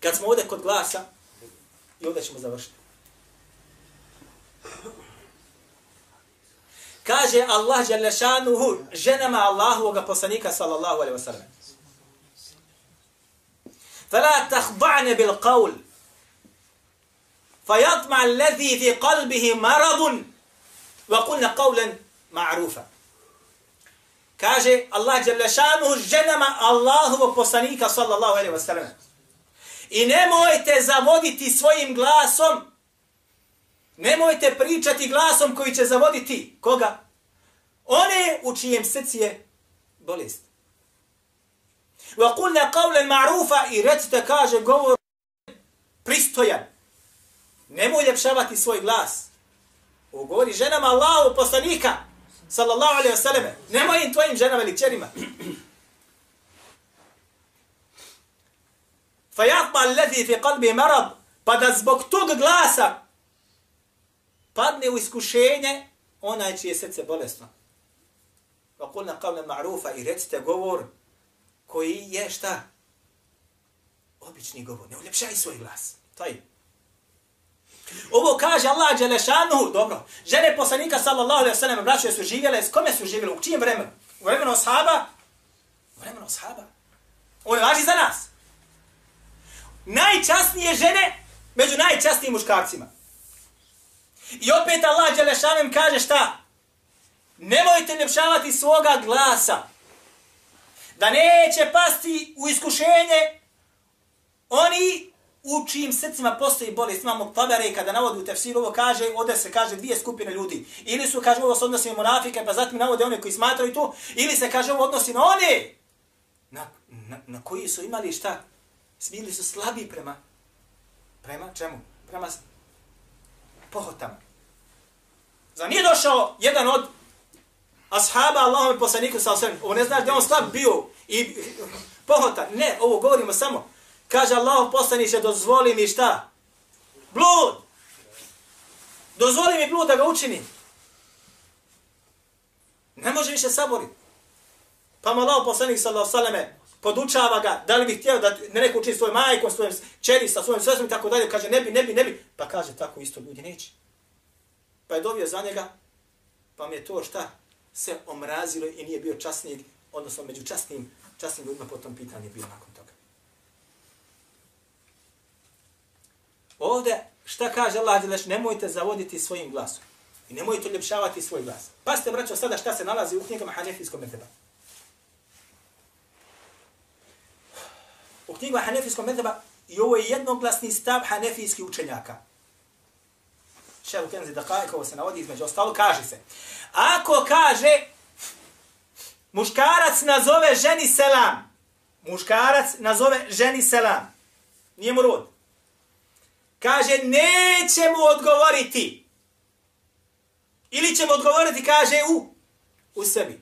Kad smo ovdje kod glasa, i ovdje ćemo završiti. Kaže Allah Đalešanuhu ženama Allahovog poslanika sallallahu alaihi wa sallam. فلا تخضعن بالقول فيطمع الذي في قلبه مرض وقلنا قولا معروفا kaže Allah Đelešanu ženama Allahovog poslanika sallallahu alaihi wa sallam. I nemojte zavoditi svojim glasom, nemojte pričati glasom koji će zavoditi koga? One u čijem srci je bolest. Wa qulna qawlan ma'rufa i recite kaže govor pristojan. Nemoj ljepšavati svoj glas. Ovo govori ženama Allahu poslanika sallallahu alaihi wasallam. Nemoj im tvojim ženama ili čerima. Fajatma alladhi fi qalbi marad pa da zbog tog glasa padne u iskušenje onaj čije srce bolesno. Wa qulna qawlan ma'rufa i recite govor koji je šta? Obični govor. Ne uljepšaj svoj glas. Taj. Ovo kaže Allah Đelešanu, dobro, žene poslanika sallallahu alaihi sallam, braće su živjele, s kome su živjele, u čijem vremenu? U vremenu ashaba? U vremenu ashaba. Ovo je važi za nas. Najčasnije žene među najčasnijim muškarcima. I opet Allah Đelešanem kaže šta? Nemojte ljepšavati svoga glasa da neće pasti u iskušenje oni u čijim srcima postoji bolest. Imamo tabere kada navodi u tefsiru ovo kaže, ovdje se kaže dvije skupine ljudi. Ili su, kaže, ovo se odnosi na monafike, pa zatim navode one koji smatraju to, ili se kaže ovo odnosi na one na, na, na koji su imali šta? Bili su slabi prema, prema čemu? Prema pohotama. Za nije došao jedan od ashaba Allahom poslaniku sa osvijem. Ovo ne znaš da on slab bio i pohota. Ne, ovo govorimo samo. Kaže Allah poslaniće, dozvoli mi šta? Blud! Dozvoli mi blud da ga učini. Ne može više saboriti. Pa mu Allah poslanik sallahu sallame podučava ga, da li bi htio da ne neko učini svoj majkom, svojim čeri, sa svojim sestrom i tako dalje. Kaže, ne bi, ne bi, ne bi. Pa kaže, tako isto ljudi neće. Pa je dovio za njega, pa mi je to šta? se omrazilo i nije bio časnijeg, odnosno među časnim, časnim ljudima po tom pitanju bio nakon toga. Ovde, šta kaže Allah Đeleš, nemojte zavoditi svojim glasom. I nemojte ljepšavati svoj glas. Pa ste, braćo, sada šta se nalazi u knjigama Hanefijskog meteba. U knjigama Hanefijskog medheba i ovo je jednoglasni stav Hanefijskih učenjaka. Šeru Kenzi Dakajk, ovo se navodi između ostalo, kaže se. Ako kaže, muškarac nazove ženi selam, muškarac nazove ženi selam, nije mu rod, kaže, neće mu odgovoriti. Ili će mu odgovoriti, kaže, u, u sebi.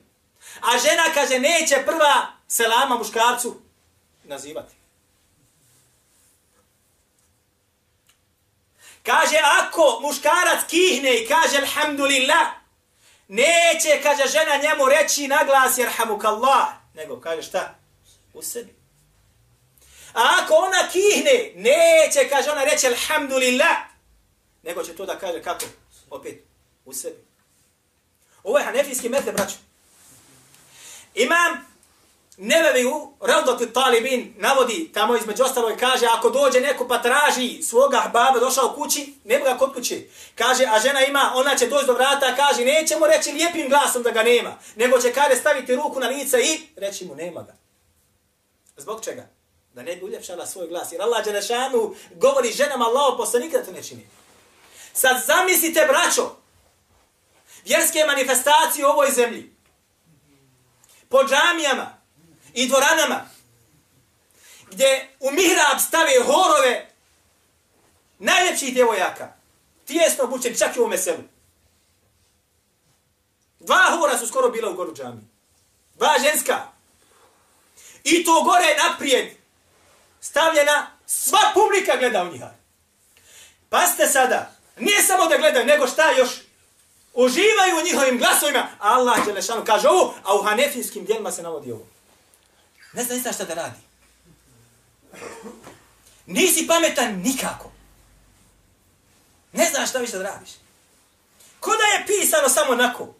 A žena, kaže, neće prva selama muškarcu nazivati. Kaže, ako muškarac kihne i kaže alhamdulillah, neće, kaže žena njemu reći na glas jerhamukallah, nego kaže šta? U sebi. A ako ona kihne, neće, kaže ona reći alhamdulillah, nego će to da kaže kako? Opet, u sebi. Ovo je hanefijski metod, braću. Imam Nebevi u Ravdoti Talibin navodi, tamo između ostalo i kaže, ako dođe neko pa traži svoga baba, došao kući, ne ga kod kući. Kaže, a žena ima, ona će doći do vrata, kaže, neće mu reći lijepim glasom da ga nema, nego će kada staviti ruku na lice i reći mu, nema ga. Zbog čega? Da ne bi uljepšala svoj glas. Jer Allah Đelešanu govori ženama Allah poslanika da to ne čini. Sad zamislite, braćo, vjerske manifestacije u ovoj zemlji. Po džamijama, i dvoranama, gdje u mihrab stave horove najljepših djevojaka, tijesno obučen čak i u meselu. Dva hora su skoro bila u goru džami. Dva ženska. I to gore naprijed stavljena, sva publika gleda u njiha. Pa ste sada, nije samo da gledaju, nego šta još uživaju u njihovim glasovima. Allah Đelešanu kaže ovo, a u hanefijskim dijelima se navodi ovo. Ne zna ništa šta da radi. Nisi pametan nikako. Ne znaš šta više da radiš. Ko da je pisano samo nako?